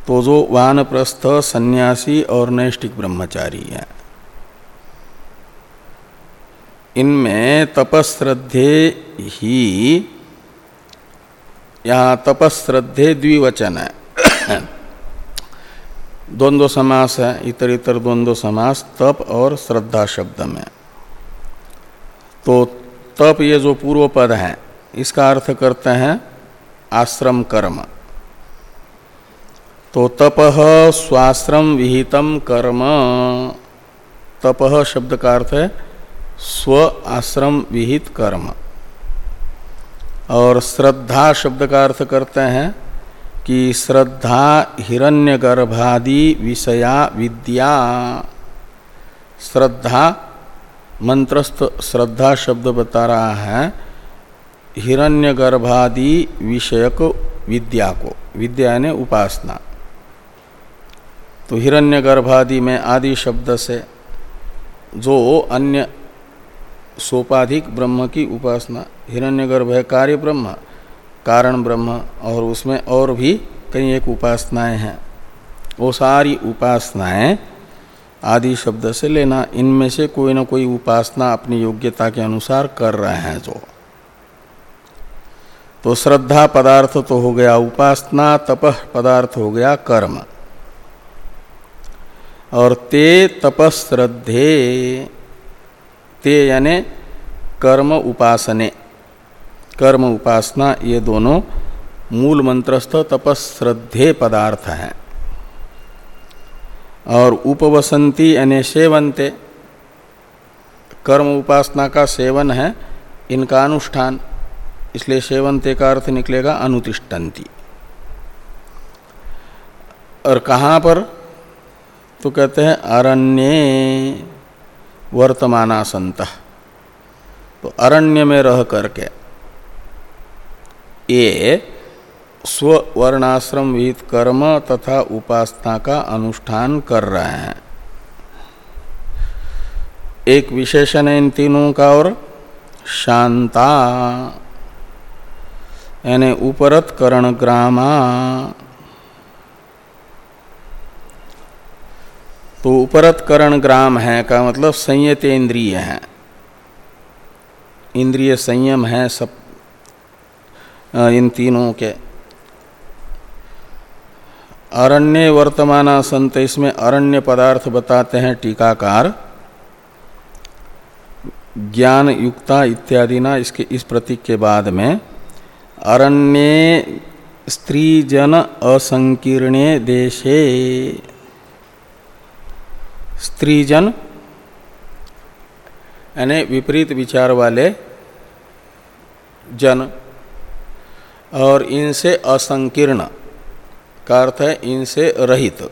तो जो वानप्रस्थ, सन्यासी और नैष्टिक ब्रह्मचारी है। इनमें तपश्रद्धे ही, यहाँ तपश्रद्धे द्विवचन है। द्वंद्व समास है, इतर इतर द्वंद्व समास, तप और श्रद्धा शब्द में। तो तप ये जो पूर्व पद है, इसका अर्थ करते हैं आश्रम कर्म। तो तप स्वाश्रम विहितम कर्म। तप शब्द का अर्थ है स्व आश्रम विहित कर्म। और श्रद्धा शब्द का अर्थ करते हैं कि श्रद्धा, हिरण्यगर्भादि विषया विद्या। श्रद्धा, मंत्रस्थ श्रद्धा शब्द बता रहा है, हिरण्यगर्भादि विषयक विद्या को। विद्या ने उपासना। तो हिरण्यगर्भादि में आदि शब्द से जो अन्य सोपाधिक ब्रह्म की उपासना, हिरण्यगर्भ है कार्य ब्रह्म कारण ब्रह्म और उसमें और भी कई एक उपासनाएँ हैं। वो सारी उपासनाएँ आदि शब्द से लेना, इनमें से कोई ना कोई उपासना अपनी योग्यता के अनुसार कर रहे हैं जो। तो श्रद्धा पदार्थ तो हो गया, उपासना तपह पदार्थ हो गया, कर्म। और ते तपश्रद्धे, ते यानी कर्म उपासने। कर्म उपासना, ये दोनों मूल मंत्रस्थ तपश्रद्धे पदार्थ हैं। और उपवसंती यानी सेवनते कर्म उपासना का सेवन है, इनका अनुष्ठान, इसलिए सेवनते का अर्थ निकलेगा अनुतिष्ठन्ति और कहाँ पर? तो कहते हैं अरण्य वर्तमानासंत। तो अरण्य में रह करके ये स्वर्णाश्रम विहित कर्म तथा उपासना का अनुष्ठान कर रहे हैं। एक विशेषण है इन तीनों का और शांता, यानी उपरत करण ग्रामा। तो उपरत करण ग्राम है का मतलब संयत इंद्रिय है। इंद्रिय संयम है सब। इन तीनों के अरण्य वर्तमान संत इसमें अरण्य पदार्थ बताते हैं टीकाकार ज्ञान युक्ता इत्यादि ना इसके इस प्रतीक के बाद में अरण्य स्त्री जन असंकीर्णे देशे स्त्रीजन यानी विपरीत विचार वाले जन और इनसे असंकीर्ण, का अर्थ है इनसे रहित,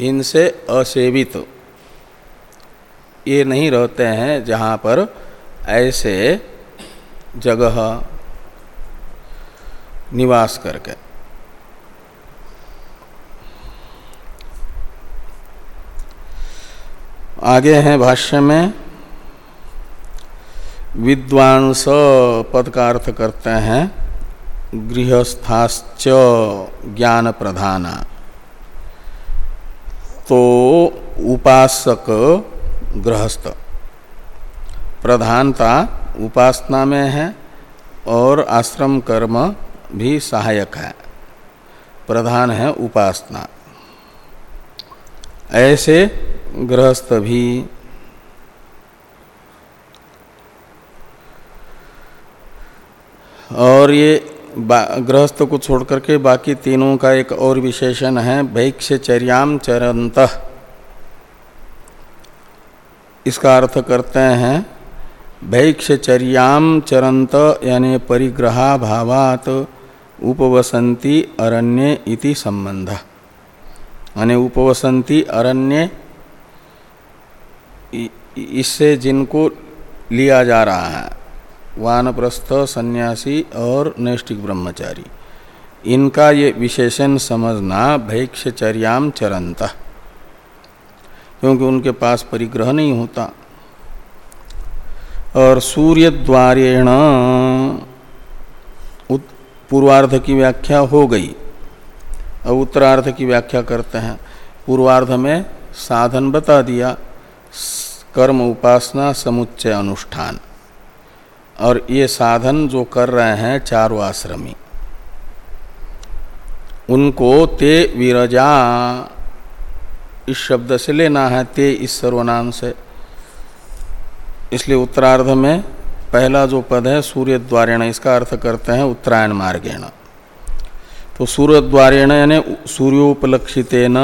इनसे असेवित। ये नहीं रहते हैं जहाँ पर ऐसे जगह निवास करके। आगे हैं भाष्य में विद्वांस पद का अर्थ करते हैं, गृहस्थाश्च ज्ञान प्रधाना तो उपासक गृहस्थ। प्रधानता उपासना में है और आश्रम कर्म भी सहायक है। प्रधान है उपासना। ऐसे गृहस्थ भी और ये गृहस्थ को छोड़ करके बाकी तीनों का एक और विशेषण है भैक्षचर्याम चरंत इसका अर्थ करते हैं भैक्षचर्याम चरंत यानी परिग्रहा भावात उपवसंती अरण्य इति संबंध। यानी उपवसंती अरण्य इससे जिनको लिया जा रहा है। वानप्रस्थ सन्यासी और नैष्टिक ब्रह्मचारी। इनका ये विशेषण समझना भैक्षचर्याम चरंत, क्योंकि उनके पास परिग्रह नहीं होता। और सूर्य द्वारेण पूर्वार्ध की व्याख्या हो गई। और उत्तरार्ध की व्याख्या करते हैं। पूर्वार्ध में साधन बता दिया कर्म उपासना समुच्चय अनुष्ठान। और ये साधन जो कर रहे हैं चारों आश्रमी, उनको ते विरजा, इस शब्द से लेना है ते इस सर्वनाम से। इसलिए उत्तरार्ध में पहला जो पद है सूर्य द्वारेण इसका अर्थ करते हैं उत्तरायण मार्गेण। तो सूर्य द्वारेण यानी सूर्योपलक्षितेन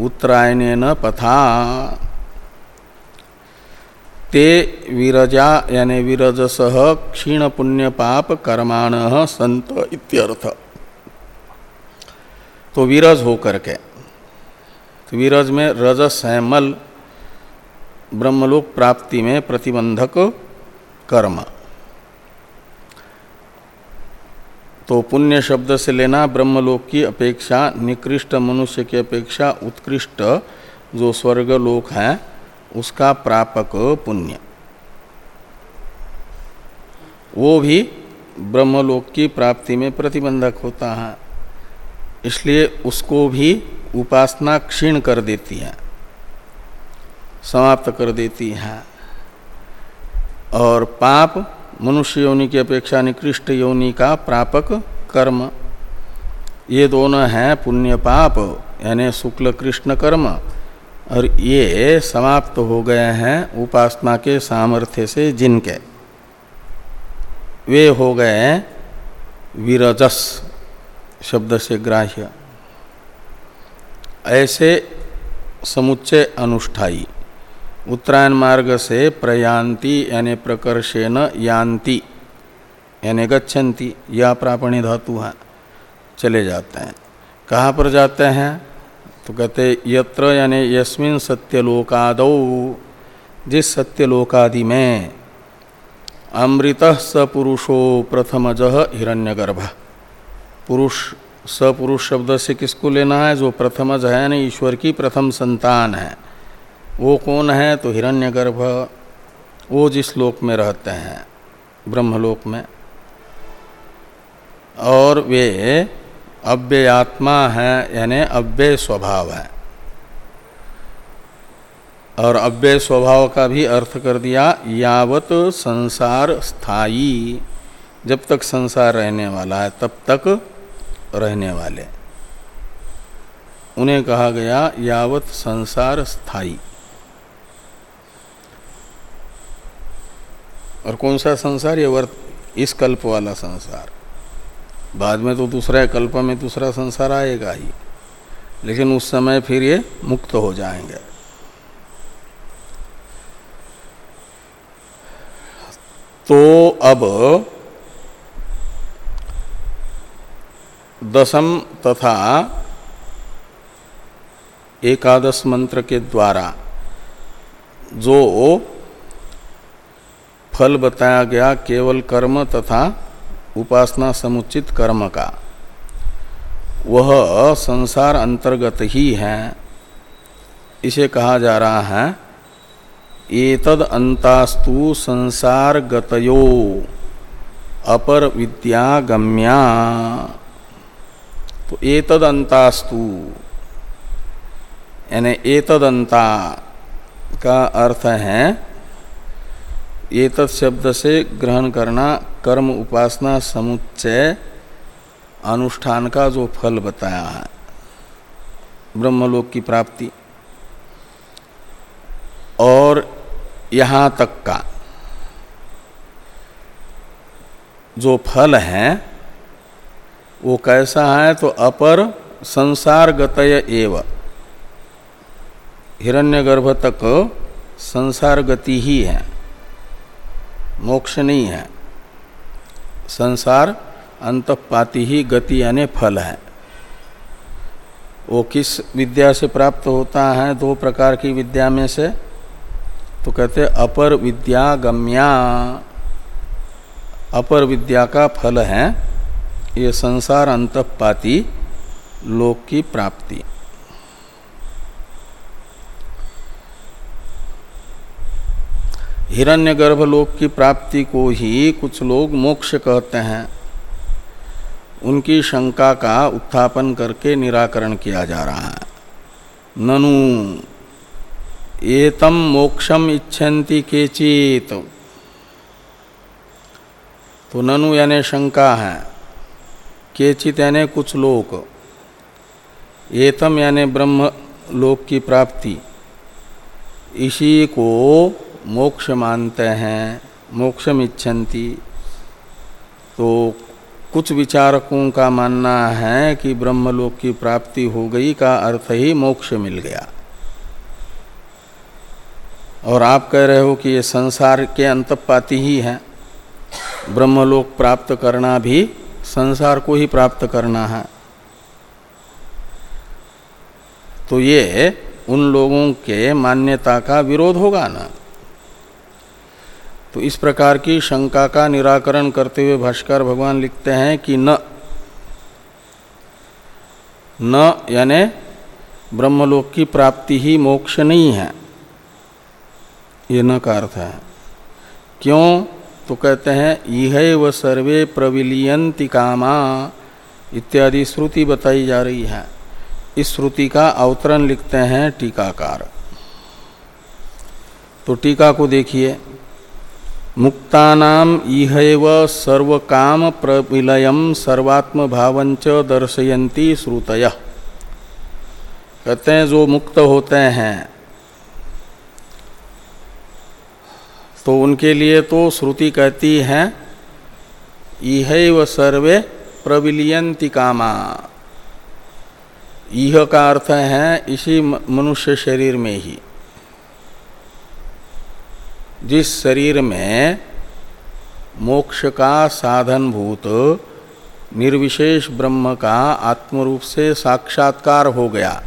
उत्तरायण पथा। ते विरजा, यानी विरजसह क्षीण पुण्य पाप कर्माण संत इत्यर्थ। तो विरज हो करके तो विरज में रजस है मल ब्रह्मलोक प्राप्ति में प्रतिबंधक कर्म। तो पुण्य शब्द से लेना ब्रह्मलोक की अपेक्षा, निकृष्ट मनुष्य की अपेक्षा उत्कृष्ट जो स्वर्गलोक है उसका प्रापक पुण्य। वो भी ब्रह्मलोक की प्राप्ति में प्रतिबंधक होता है, इसलिए उसको भी उपासना क्षीण कर देती है, समाप्त कर देती है। और पाप मनुष्य योनि की अपेक्षा निकृष्ट योनि का प्रापक कर्म, ये दोनों हैं पुण्य पाप, यानी शुक्ल कृष्ण कर्म। और ये समाप्त हो गए हैं उपासना के सामर्थ्य से जिनके। वे हो गए विरजस, शब्द से ग्राह्य। ऐसे समुच्चय अनुष्ठाई उत्तरायण मार्ग से प्रयांति यानी प्रकर्षेण यान्ति, यानी गच्छन्ति यह प्रापणी धातु है चले जाते हैं। कहाँ पर जाते हैं? तो कहते यत्र यानी यस्मिन सत्यलोकाद जिस सत्यलोकादि में अमृत स पुरुषो प्रथमज हिरण्यगर्भ। पुरुष सपुरुष शब्द से किसको लेना है? जो प्रथमज है यानी ईश्वर की प्रथम संतान है। वो कौन है? तो हिरण्यगर्भ, वो जिस लोक में रहते हैं, ब्रह्मलोक में। और वे अव्यय आत्मा है, यानी अव्यय स्वभाव है। और अव्यय स्वभाव का भी अर्थ कर दिया, यावत संसार स्थायी जब तक संसार रहने वाला है, तब तक रहने वाले। उन्हें कहा गया, यावत संसार स्थायी और कौन सा संसार? ये वर्त, इस कल्प वाला संसार। बाद में तो दूसरा कल्प में दूसरा संसार आएगा ही। लेकिन उस समय फिर ये मुक्त हो जाएँगे। तो अब दसम तथा एकादश मंत्र के द्वारा जो फल बताया गया, केवल कर्म तथा उपासना समुचित कर्म का। वह संसार अंतर्गत ही है। इसे कहा जा रहा है, एतद अंतास्तु संसार गतयो अपर विद्या गम्या। तो एतद अंतास्तु, यानी एतद अंता का अर्थ है एतद शब्द से ग्रहण करना, कर्म, उपासना, समुच्चय, अनुष्ठान का जो फल बताया है, ब्रह्मलोक की प्राप्ति। और यहाँ तक का जो फल है, वो कैसा है तो अपर संसार गतय एव। हिरण्यगर्भ तक संसार गति ही है। मोक्ष नहीं है। संसार अंतपाती ही गति यानी फल है। वो किस विद्या से प्राप्त होता है, दो प्रकार की विद्या में से तो कहते अपर विद्या गम्या। अपर विद्या का फल है, ये संसार अंतपाती लोक की प्राप्ति। हिरण्यगर्भ लोक की प्राप्ति को ही कुछ लोग मोक्ष कहते हैं। उनकी शंका का उत्थापन करके निराकरण किया जा रहा है। ननु, एतम मोक्षम इच्छन्ति केचित। तो ननु यानी शंका है, केचित यानी कुछ लोग एतम यानी ब्रह्म लोक की प्राप्ति। इसी को मोक्ष मानते हैं मोक्षम इच्छन्ति तो कुछ विचारकों का मानना है कि ब्रह्मलोक की प्राप्ति हो गई का अर्थ ही मोक्ष मिल गया। और आप कह रहे हो कि ये संसार के अंतपाती ही है। ब्रह्मलोक प्राप्त करना भी संसार को ही प्राप्त करना है। तो ये उन लोगों के मान्यता का विरोध होगा ना? तो इस प्रकार की शंका का निराकरण करते हुए भाष्कर भगवान लिखते हैं कि न न यानि ब्रह्मलोक की प्राप्ति ही मोक्ष नहीं है। ये न का अर्थ है। क्यों? तो कहते हैं यह व सर्वे प्रविलियंति कामा इत्यादि श्रुति बताई जा रही है। इस श्रुति का अवतरण लिखते हैं टीकाकार। तो टीका को देखिए। मुक्तानाम इहैव सर्वकाम प्रविलयम सर्वात्म भावंच दर्शयंती श्रुतय। कहते हैं, जो मुक्त होते हैं तो उनके लिए तो श्रुति कहती है इह सर्वे प्रविलियंति कामा। यह का अर्थ है, इसी मनुष्य शरीर में ही। जिस शरीर में मोक्ष का साधन भूत निर्विशेष ब्रह्म का आत्मरूप से साक्षात्कार हो गया,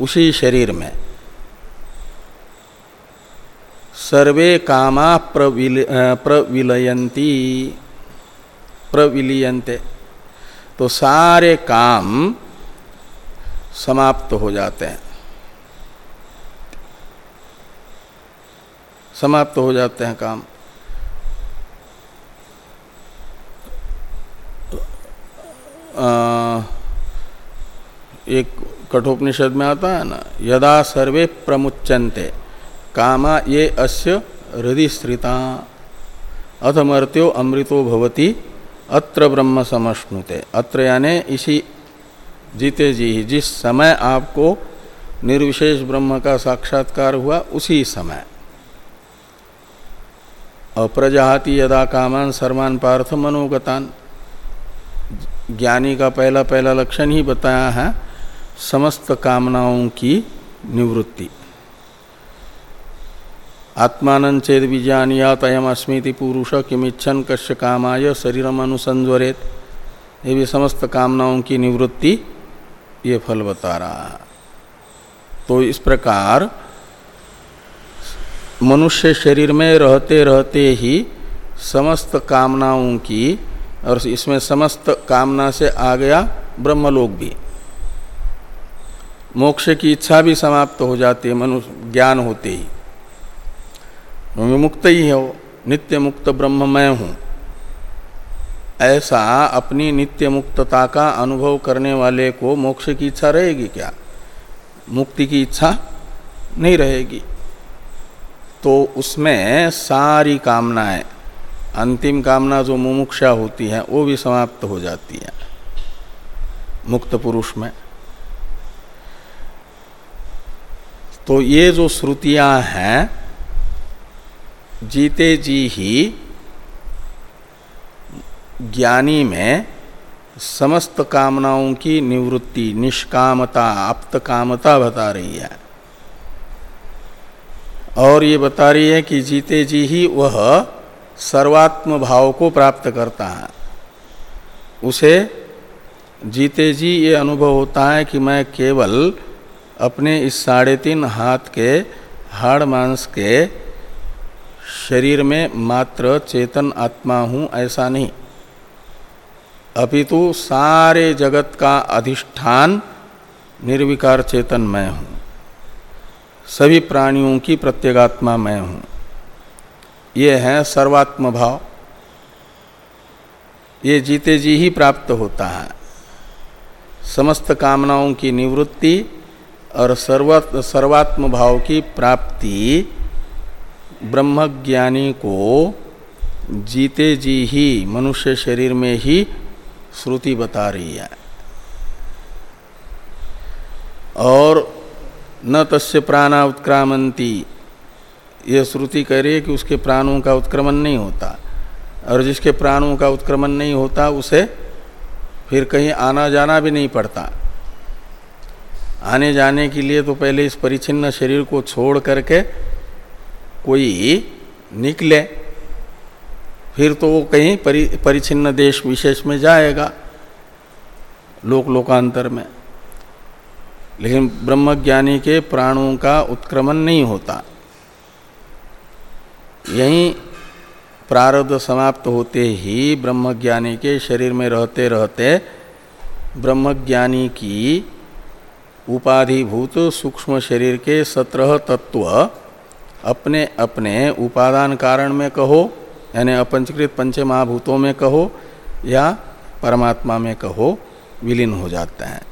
उसी शरीर में सर्वे कामा प्रविल प्रविलयंती प्रविलियंते तो सारे काम समाप्त हो जाते हैं। समाप्त हो जाते हैं काम। आ, एक कठोपनिषद में आता है ना यदा सर्वे प्रमुचंते कामा ये अस्य हृदय स्त्रिता अथ मर्त्यो अमृतो भवती अत्र ब्रह्म समश्नुते। अत्र यानि इसी जीते जी जिस समय आपको निर्विशेष ब्रह्म का साक्षात्कार हुआ उसी समय। अप्रजाति यदा कामान सर्वान पार्थ मनोगतान। ज्ञानी का पहला पहला लक्षण ही बताया है, समस्त कामनाओं की निवृत्ति। आत्मान चेद विजानियात अयम अस्मृति पुरुष किमिच्छन कश्य कामाय शरीरम अनुसंजरेत ये भी समस्त कामनाओं की निवृत्ति ये फल बता रहा है। तो इस प्रकार मनुष्य शरीर में रहते रहते ही समस्त कामनाओं की, और इसमें समस्त कामना से आ गया ब्रह्मलोक भी। मोक्ष की इच्छा भी समाप्त हो जाती है, मनुष्य ज्ञान होते ही। मुक्त ही है वो नित्य मुक्त ब्रह्म मैं हूँ। ऐसा अपनी नित्य मुक्तता का अनुभव करने वाले को मोक्ष की इच्छा रहेगी क्या? मुक्ति की इच्छा नहीं रहेगी। तो उसमें सारी कामनाएँ, अंतिम कामना जो मुमुक्षा होती है, वो भी समाप्त हो जाती है। मुक्त पुरुष में। तो ये जो श्रुतियाँ हैं, जीते जी ही ज्ञानी में समस्त कामनाओं की निवृत्ति, निष्कामता अप्त कामता बता रही है। और ये बता रही है कि जीते जी ही वह सर्वात्म भाव को प्राप्त करता है। उसे जीते जी ये अनुभव होता है कि मैं केवल अपने इस साढ़े तीन हाथ के हाड़ मांस के शरीर में मात्र चेतन आत्मा हूँ, ऐसा नहीं। अपितु सारे जगत का अधिष्ठान निर्विकार चेतन मैं हूँ। सभी प्राणियों की प्रत्येगात्मा मैं हूँ। ये है सर्वात्म भाव। ये जीते जी ही प्राप्त होता है। समस्त कामनाओं की निवृत्ति और सर्वत सर्वात्म भाव की प्राप्ति ब्रह्मज्ञानी को जीते जी ही मनुष्य शरीर में ही श्रुति बता रही है। और न तस्य प्राणा उत्क्रामंती ये श्रुति कह रही है कि उसके प्राणों का उत्क्रमण नहीं होता। और जिसके प्राणों का उत्क्रमण नहीं होता उसे फिर कहीं आना जाना भी नहीं पड़ता। आने जाने के लिए तो पहले इस परिचिन्न शरीर को छोड़ करके कोई निकले फिर तो वो कहीं परि, परिचिन्न देश विशेष में जाएगा लोक लोकांतर में। लेकिन ब्रह्मज्ञानी के प्राणों का उत्क्रमण नहीं होता। यही प्रारब्ध समाप्त होते ही ब्रह्मज्ञानी के शरीर में रहते रहते ब्रह्मज्ञानी की उपाधिभूत सूक्ष्म शरीर के सत्रह तत्व अपने अपने उपादान कारण में कहो, यानी अपंचकृत पंच महाभूतों में कहो या परमात्मा में कहो, विलीन हो जाते हैं।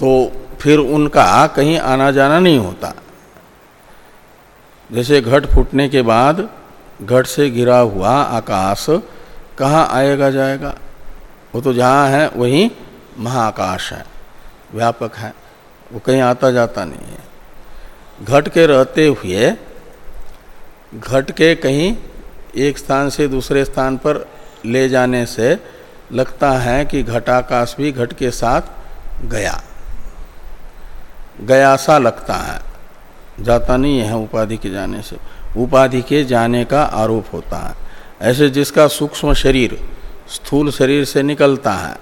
तो फिर उनका कहीं आना जाना नहीं होता। जैसे घट फूटने के बाद घट से घिरा हुआ आकाश कहाँ आएगा जाएगा? वो तो जहाँ है, वहीं महाकाश है, व्यापक है, वो कहीं आता जाता नहीं है। घट के रहते हुए, घट के कहीं एक स्थान से दूसरे स्थान पर ले जाने से लगता है कि घटाकाश भी घट के साथ गया। गया सा लगता है। जाता नहीं है उपाधि के जाने से। उपाधि के जाने का आरोप होता है। ऐसे जिसका सूक्ष्म शरीर, स्थूल शरीर से निकलता है,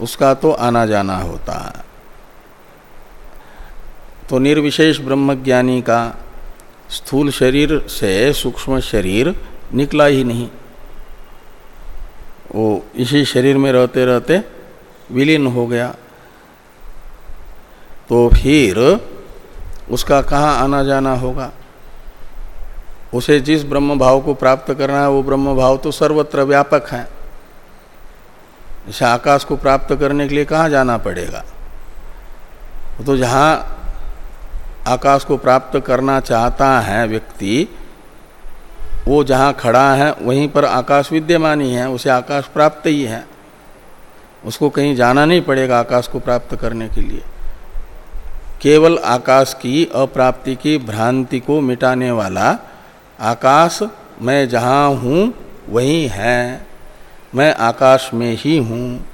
उसका तो आना जाना होता है। तो निर्विशेष ब्रह्मज्ञानी का स्थूल शरीर से सूक्ष्म शरीर निकला ही नहीं। वो इसी शरीर में रहते रहते विलीन हो गया। तो फिर उसका कहाँ आना जाना होगा? उसे जिस ब्रह्म भाव को प्राप्त करना है, वो ब्रह्म भाव तो सर्वत्र व्यापक है। जैसे आकाश को प्राप्त करने के लिए कहाँ जाना पड़ेगा? तो जहाँ आकाश को प्राप्त करना चाहता है व्यक्ति, वो जहाँ खड़ा है, वहीं पर आकाश विद्यमान ही है, उसे आकाश प्राप्त ही है। उसको कहीं जाना नहीं पड़ेगा आकाश को प्राप्त करने के लिए। केवल आकाश की अप्राप्ति की भ्रांति को मिटाने वाला आकाश मैं जहाँ हूँ, वही है। मैं आकाश में ही हूँ।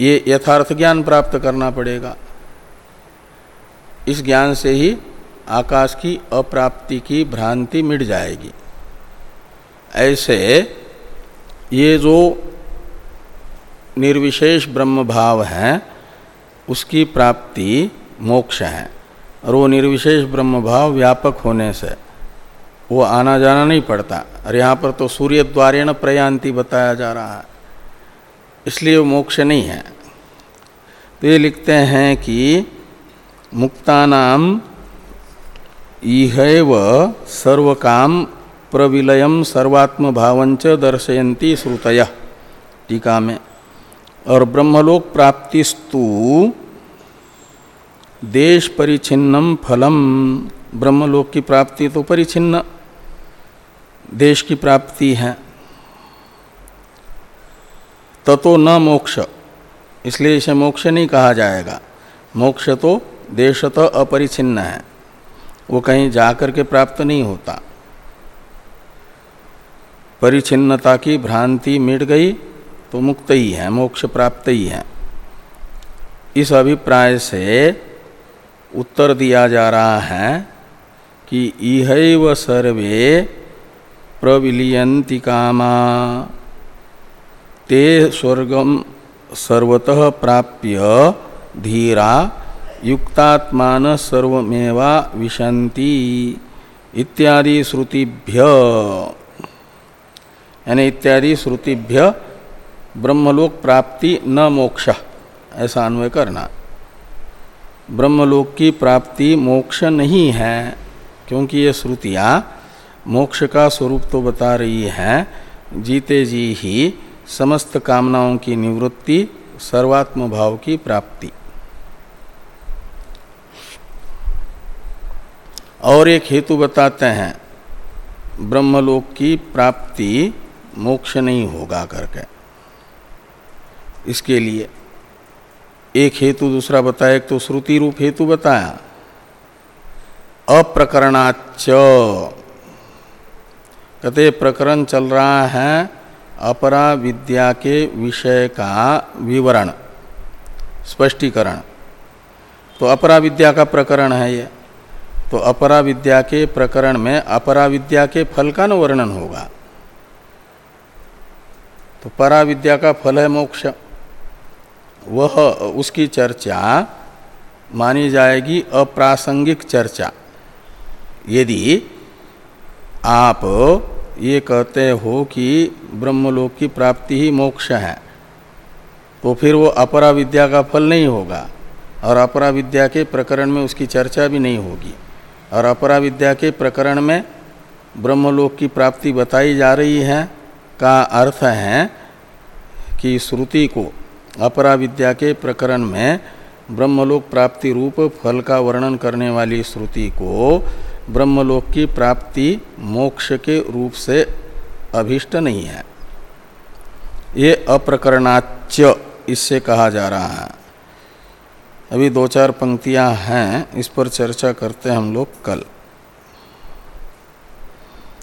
ये यथार्थ ज्ञान प्राप्त करना पड़ेगा। इस ज्ञान से ही आकाश की अप्राप्ति की भ्रांति मिट जाएगी। ऐसे ये जो निर्विशेष ब्रह्म भाव है उसकी प्राप्ति मोक्ष है। और वो निर्विशेष ब्रह्म भाव व्यापक होने से वो आना जाना नहीं पड़ता। और यहाँ पर तो सूर्य द्वारेण प्रयांति बताया जा रहा है। इसलिए वो मोक्ष नहीं है। तो ये लिखते हैं कि मुक्तानाम इहैव सर्वकाम प्रविलयम सर्वात्म भावंच दर्शयती श्रुतय। टीका में। और ब्रह्मलोक प्राप्तिस्तु देश परिचिन्नम फलम। ब्रह्मलोक की प्राप्ति तो परिचिन्न देश की प्राप्ति है। ततो न मोक्ष। इसलिए इसे मोक्ष नहीं कहा जाएगा। मोक्ष तो देशत अपरिचिन्न है। वो कहीं जाकर के प्राप्त नहीं होता। परिचिन्नता की भ्रांति मिट गई तो मुक्त ही है, मोक्ष प्राप्त ही है। इस अभिप्राय से उत्तर दिया जा रहा है कि इहैव सर्वे प्रविलियंति कामा। ते स्वर्गम सर्वतः प्राप्य धीरा, युक्तात्मान सर्वमेवा विशंति इत्यादि श्रुतिभ्य। यानी इत्यादि श्रुतिभ्य ब्रह्मलोक प्राप्ति न मोक्ष, ऐसा अन्वय करना। ब्रह्मलोक की प्राप्ति मोक्ष नहीं है, क्योंकि ये श्रुतियाँ मोक्ष का स्वरूप तो बता रही हैं। जीते जी ही समस्त कामनाओं की निवृत्ति, सर्वात्म भाव की प्राप्ति। और एक हेतु बताते हैं, ब्रह्मलोक की प्राप्ति मोक्ष नहीं होगा करके। इसके लिए एक हेतु दूसरा बताया, एक तो श्रुति रूप हेतु बताया। अप्रकरणाच कहते, प्रकरण चल रहा है अपरा विद्या के विषय का विवरण, स्पष्टीकरण। तो अपरा विद्या का प्रकरण है ये। तो अपरा विद्या के प्रकरण में अपरा विद्या के फल का न वर्णन होगा। तो परा विद्या का फल है मोक्ष। वह उसकी चर्चा मानी जाएगी अप्रासंगिक चर्चा। यदि आप ये कहते हो कि ब्रह्मलोक की प्राप्ति ही मोक्ष है तो फिर वो अपरा विद्या का फल नहीं होगा और अपरा विद्या के प्रकरण में उसकी चर्चा भी नहीं होगी। और अपरा विद्या के प्रकरण में ब्रह्मलोक की प्राप्ति बताई जा रही है, का अर्थ है कि श्रुति को अपरा विद्या के प्रकरण में ब्रह्मलोक प्राप्ति रूप फल का वर्णन करने वाली श्रुति को ब्रह्मलोक की प्राप्ति मोक्ष के रूप से अभिष्ट नहीं है। ये अप्रकरणाच्य इससे कहा जा रहा है। अभी दो चार पंक्तियाँ हैं, इस पर चर्चा करते हैं हम लोग कल।